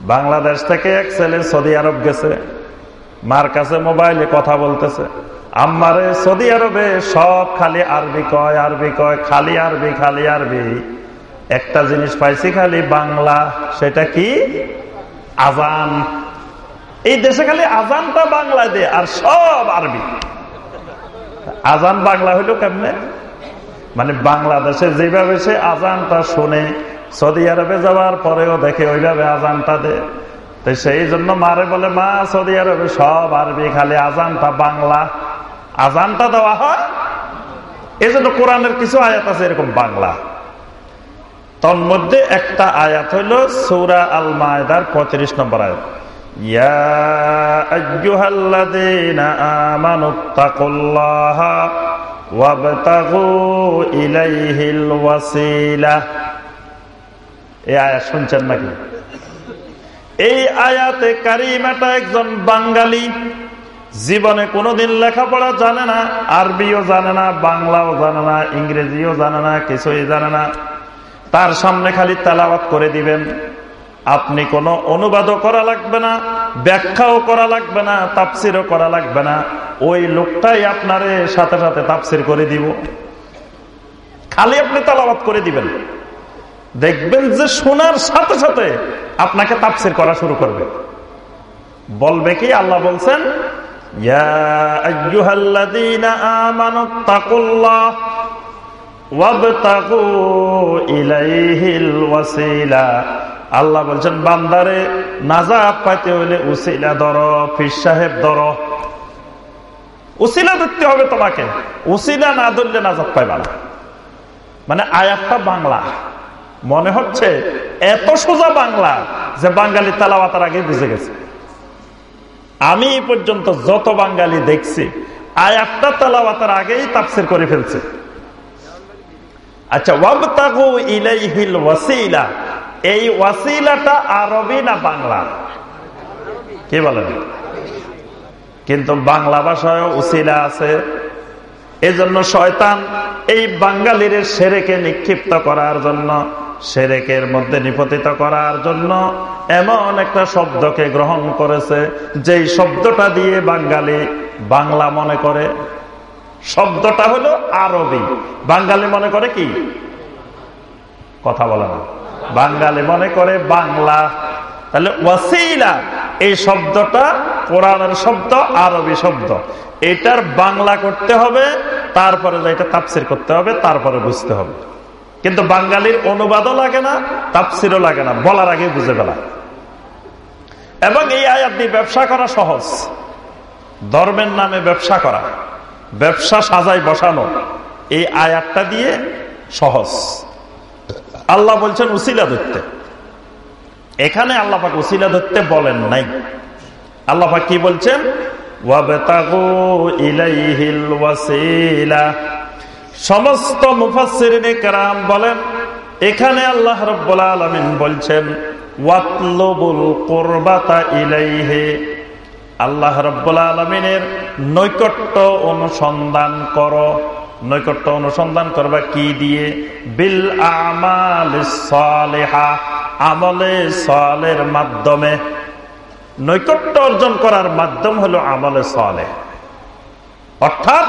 বাংলাদেশ থেকে এক ছেলে সৌদি আরব গেছে। মার কাছে মোবাইলে কথা বলতেছে। আমারে সৌদি আরবে সব খালি আরবি কয় আরবি কয়, খালি আরবি খালি আরবি। একটা জিনিস পাইছি খালি, বাংলা। সেটা কি? আজান। এই দেশে খালি আজানটা বাংলা দে আর সব আরবি। আজান বাংলা হইল কেমনে? মানে বাংলাদেশে যেভাবে সে আজানটা শুনে সৌদি আরবে যাওয়ার পরেও দেখে ওইভাবে আজানটা দে তো সেই জন্য মারে বলে, মা, সৌদি আরবে সব আরবি, খালি আজানটা বাংলা। আজানটা দেওয়া হয়। এই জন্য কোরআনের কিছু আয়াত আছে এরকম বাংলা। তন্মধ্যে একটা আয়াত হইল সৌরা আল মায়দার পঁয়ত্রিশ নম্বর আয়াত। এই আয়াত শুনছেন নাকি? এই আয়াতে কারিমাটা একজন বাঙালি জীবনে কোনোদিন লেখাপড়া জানে না, আরবিও জানে না, বাংলাও জানে না, ইংরেজিও জানে না, কিছুই জানে না। তার সামনে খালি তেলাওয়াত করে দিবেন। আপনি কোনো অনুবাদও করা লাগবে না, ব্যাখ্যাও করা লাগবে না তাপসিরও করা লাগবে না। ওই লোকটাই আপনারে সাথে সাথে তাপসির করে দিব। খালি আপনি তালাবাত করে দিবেন। দেখবেন যে শোনার সাথে সাথে আপনাকে তাপসির করা শুরু করবে। বলবে কি? আল্লাহ বলছেন আল্লাহ বলছেন, বান্দারে নাজাব পাইতে হইলে উসিলা ধর ফির সাহেব ধর। উসিলা ধরতে হবে তোমাকে। উসিলা না ধরলে নাজাব পাইবা না। মানে আয়াতটা বাংলা। মনে হচ্ছে এত সোজা বাংলা যে বাঙালি তালাবাতার আগে বুঝে গেছে। আমি পর্যন্ত যত বাঙালি দেখছি, আয়াতটা তালাবাতার আগেই তাপসির করে ফেলছে। আচ্ছা ওয়াসিলা। এই ওয়াসিলাটা আরবি না বাংলা? কি কিন্তু বাংলা আছে। শয়তান এই সেরেকে নিক্ষিপ্ত করার জন্য সেরেকের মধ্যে নিপতিত করার জন্য এমন একটা শব্দকে গ্রহণ করেছে, যেই শব্দটা দিয়ে বাঙালি বাংলা মনে করে। শব্দটা হলো আরবি। বাঙালি মনে করে কি? কথা বলে না। বাঙালি মনে করে বাংলা। তাহলে ওয়াসিলা, এই শব্দটা কোরআনের শব্দ, আরবি শব্দ। এটার বাংলা করতে হবে, তারপরে এটা তাপসির করতে হবে, তারপরে বুঝতে হবে। কিন্তু বাঙালির অনুবাদও লাগে না তাপসিরও লাগে না, বলার আগে বুঝে ফেলা। এবং এই আয়াত দিয়ে ব্যবসা করা সহজ। ধর্মের নামে ব্যবসা করা, ব্যবসা সাজাই বসানো, এই আয়াতটা দিয়ে সহজ। আল্লাহ বলছেন উসিলা ধরতে। এখানে আল্লাপাক উসিলা ধরতে বলেন নাই। আল্লাপাক কি বলছেন? সমস্ত মুফাসিরাম বলেন, এখানে আল্লাহ রব্বুল আলমিন বলছেন, ওয়াতলবুল কোরবাতা আল্লাহ রব্বুল আলমিনের নৈকট্য অনুসন্ধান কর। নৈকট্য অনুসন্ধান করবা কি দিয়ে? বিল আমাল আমলে সলের মাধ্যমে। নৈকট্য অর্জন করার মাধ্যম হলো আমলে সলে অর্থাৎ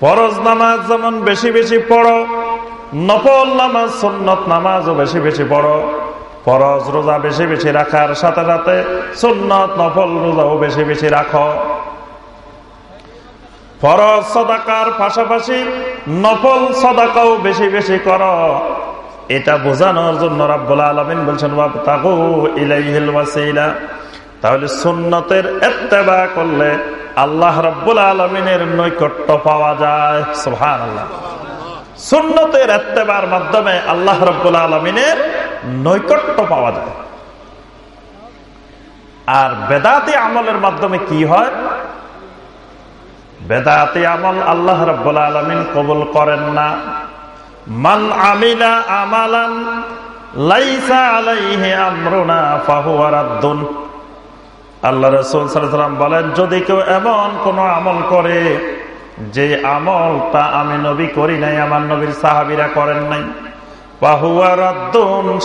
ফরজ নামাজ যেমন বেশি বেশি পড়ো, নফল নামাজ, সুন্নত নামাজও বেশি বেশি পড়ো। ফরজ রোজা বেশি বেশি রাখার সাথে সাথে সুন্নত, নফল রোজাও বেশি বেশি রাখো। ফরজ সদাকার পাশাপাশি নফল সদাকাও বেশি বেশি করো। এটা বোঝানোর জন্য রাব্বুল আলমিন বলছেন তাহলে সুন্নতের এত্তেবা করলে আল্লাহ রব্বুল আলমিনের নৈকট্য পাওয়া যায়। সোহান আল্লাহ সুন্নতের এত্তেবার মাধ্যমে আল্লাহ রব্বুল আলমিনের নৈকট্য পাওয়া যায়। আর বেদাতি আমলের মাধ্যমে কি হয়? বেদাতি আমল আল্লাহ রব্বুল আলমিন কবুল করেন না। মান আমিলা আমালান, লাইসা আলাইহি আমরুনা ফাহুয়ারাদ্দুন আল্লাহ রসুল সাল্লাম বলেন, যদি কেউ এমন কোন আমল করে, যে আমলটা আমি নবী করি নাই, আমার নবীর সাহাবিরা করেন নাই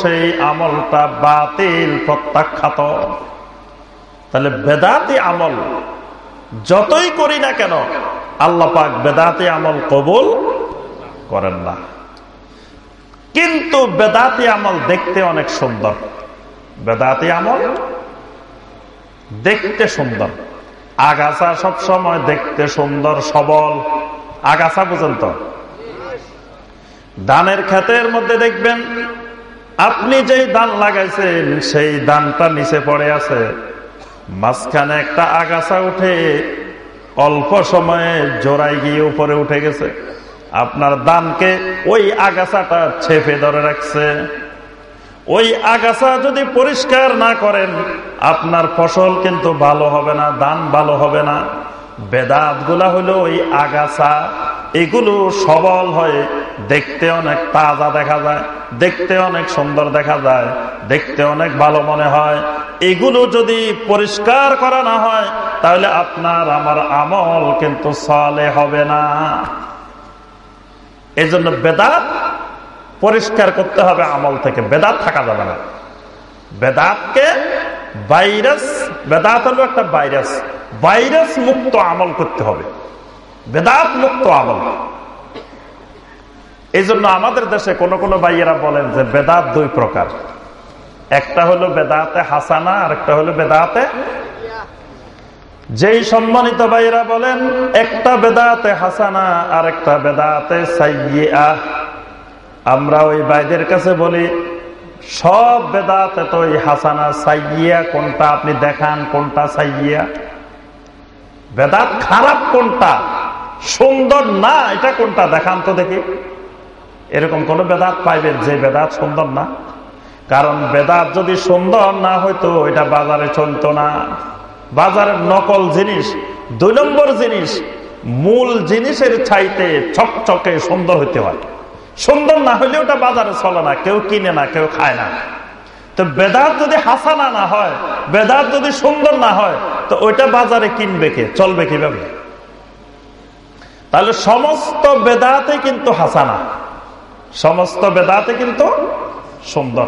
সেই আমলটা বাতিল, প্রত্যাখ্যাত। তাহলে বেদাতি আমল যতই করি না কেন, আল্লাহ পাক বেদাতি আমল কবুল করেন না। কিন্তু বেদাতি আমল দেখতে অনেক সুন্দর। বেদাতি আমল দেখতে সুন্দর। আগাছা সব সময় দেখতে সুন্দর, সবল। আগাছা পর্যন্ত। তো দানের ক্ষেতের মধ্যে দেখবেন, আপনি যেই দান লাগাইছেন, সেই দানটা নিচে পড়ে আছে। মাঝখানে একটা আগাছা উঠে অল্প সময়ে জোড়ায় গিয়ে উপরে উঠে গেছে। আপনার দানকে ওই আগাছাটা ছেপে ধরে রাখছে। ওই আগাছা যদি পরিষ্কার না করেন, আপনার ফসল কিন্তু ভালো হবে না দান ভালো হবে না। বেদাতগুলা হলো ওই আগাছা, এগুলো সবল হয়ে, দেখতে অনেক তাজা দেখা যায়, দেখতে অনেক সুন্দর দেখা যায়, দেখতে অনেক ভালো মনে হয়। এগুলো যদি পরিষ্কার করা না হয়, তাহলে আপনার আমার আমল কিন্তু সলে হবে না। এই জন্য বেদাত পরিষ্কার করতে হবে আমল থেকে। বেদাত থাকা যাবে না। বেদাতকে ভাইরাস, বেদাত হলো একটা ভাইরাস। ভাইরাস মুক্ত আমল করতে হবে। বেদাত মুক্ত আমল। এই জন্য আমাদের দেশে কোন কোন ভাইয়েরা বলেন যে বেদাত দুই প্রকার। একটা হলো বেদাতে হাসানা আর একটা হলো বেদাতে যেই সম্মানিত ভাইয়েরা বলেন, একটা বেদাতে হাসানা আর একটা বেদাতে সাইয়া আমরা ওই ভাইদের কাছে বলি, সব বেদাতে তো ওই হাসানা সাইয়া কোনটা আপনি দেখান, কোনটা সাইয়া বেদাত খারাপ কোনটা? সুন্দর না, এটা কোনটা? দেখান তো দেখি। এরকম কোন বেদাত পাইবেন যে বেদাত সুন্দর না? কারণ বেদাত যদি সুন্দর না হইতো, এটা বাজারে চলতো না। বাজারের নকল জিনিস, দুই নম্বর জিনিস, মূল জিনিসের চাইতে চকচকে সুন্দর হইতে হয়। সুন্দর না হইলে ওটা বাজারে চলে না, কেউ কিনে না, কেউ খায় না। তো বেদাত যদি হাসানা না হয়, বেদাত যদি সুন্দর না হয়, তো ওইটা বাজারে কিনবে কে, চলবে কীভাবে? তাহলে সমস্ত বেদাতে কিন্তু হাসানা, সমস্ত বেদাতে কিন্তু সুন্দর।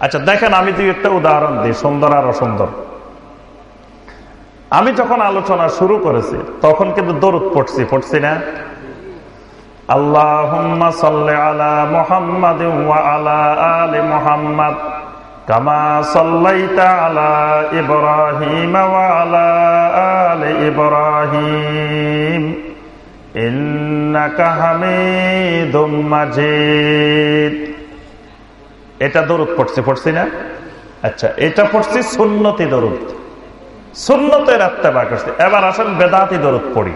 আচ্ছা দেখেন আমি দুই একটা উদাহরণ দিই, সুন্দর আর অসুন্দর। আমি যখন আলোচনা শুরু করেছি, তখন কিন্তু দরুদ পড়ছি পড়ছি না? আল্লাহ আলা মোহাম্মদ আলা আলে মোহাম্মদ কামা সাল্লাইতা আলা ইব্রাহিম আলা আলে ইব্রাহিম। এটা দরুদ পড়ছি পড়ছি না? আচ্ছা এটা পড়ছি সুন্নতি দরুদ। সুন্নতের আত্মা করছি। এবার আসেন বেদাতি দরুদ পড়ি।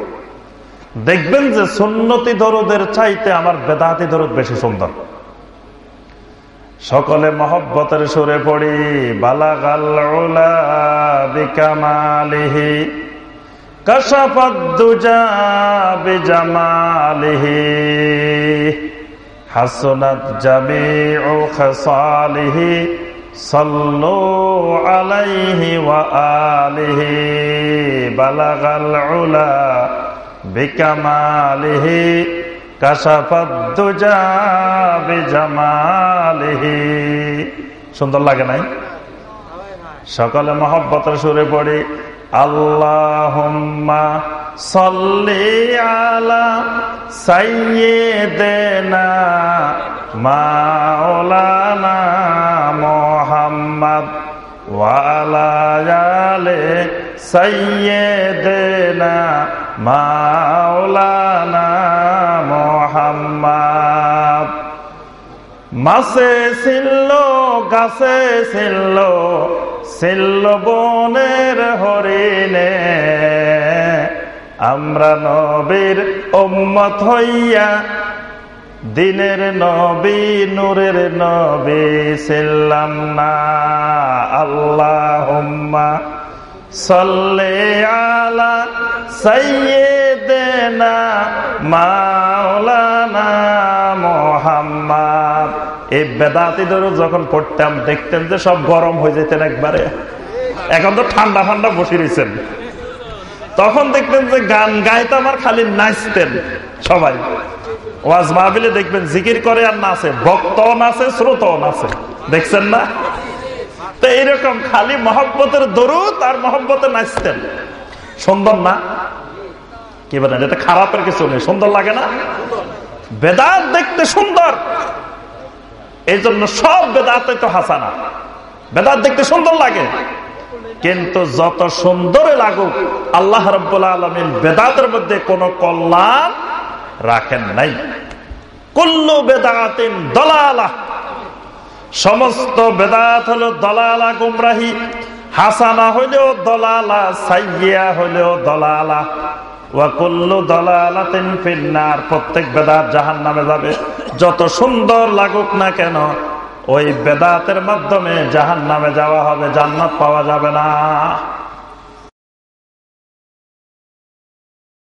দেখবেন যে সুন্নতি দরদের চাইতে আমার বেদাতি দরদ বেশি সুন্দর। সকলে মহব্বতের সুরে পড়ি বালাগালিহি কশাফুজা বিজামালিহি, হাসনাত জামি ও খসালিহি, সল্লু আলাইহি ওয়া আলিহি, বালাগাল উলা বিকামালিহি কাশাফুজা বিজামালিহি সুন্দর লাগে নাই? সকলে মহব্বতের সুরে পড়ি, আল্লাহুম্মা সল্লি আলা সাইয়্যিদিনা মাওলানা মুহাম্মদ ওয়া আলা আলি সাইয়্যিদিনা মাওলানা মুহাম্মদ। মাসে ছিল, গাছে ছিল ছিল বনের হরিণে। আমরা নবীর উম্মত হইয়া দিনের নবী, নূরের নবী ছিলাম না। আল্লাহ এই বেদাতিদের যখন পড়তাম দেখতেন যে সব গরম হয়ে যেতেন একবারে। এখন তো ঠান্ডা ঠান্ডা বসে রয়েছেন তখন দেখতেন যে গান গাইতে আমার খালি নাচতেন সবাই। ওয়াজ মাহবিলে দেখবেন জিকির করে আর নাচে, ভক্তও নাচে, শ্রোতও নাচে। দেখছেন না? তো এইরকম খালি মহব্বতের দরুদ আর মহব্বতে নাচতেন। সুন্দর না? কি বলেন, এটা খারাপের কিছু নেই। সুন্দর লাগে না? বেদাত দেখতে সুন্দর। এই জন্য সব বেদাতে তো হাসানা। বেদাত দেখতে সুন্দর লাগে। কিন্তু যত সুন্দরে লাগুক, আল্লাহ রব্বুল্লা আলমিন বেদাতের মধ্যে কোনো কল্যাণ রাখেন নাই। কুল্লু বেদাতিন দলালা। সমস্ত বেদাত হলো দলালা গুমরাহি, হাসানা হইলেও দলালা সাইয়া হইলেও দলালা। ওয়াকুল্লু দলালাতিন ফিন্নার, প্রত্যেক বেদাত জাহান নামে যাবে। যত সুন্দর লাগুক না কেন, ওই বেদাতের মাধ্যমে জাহান নামে যাওয়া হবে, জান্নাত পাওয়া যাবে না।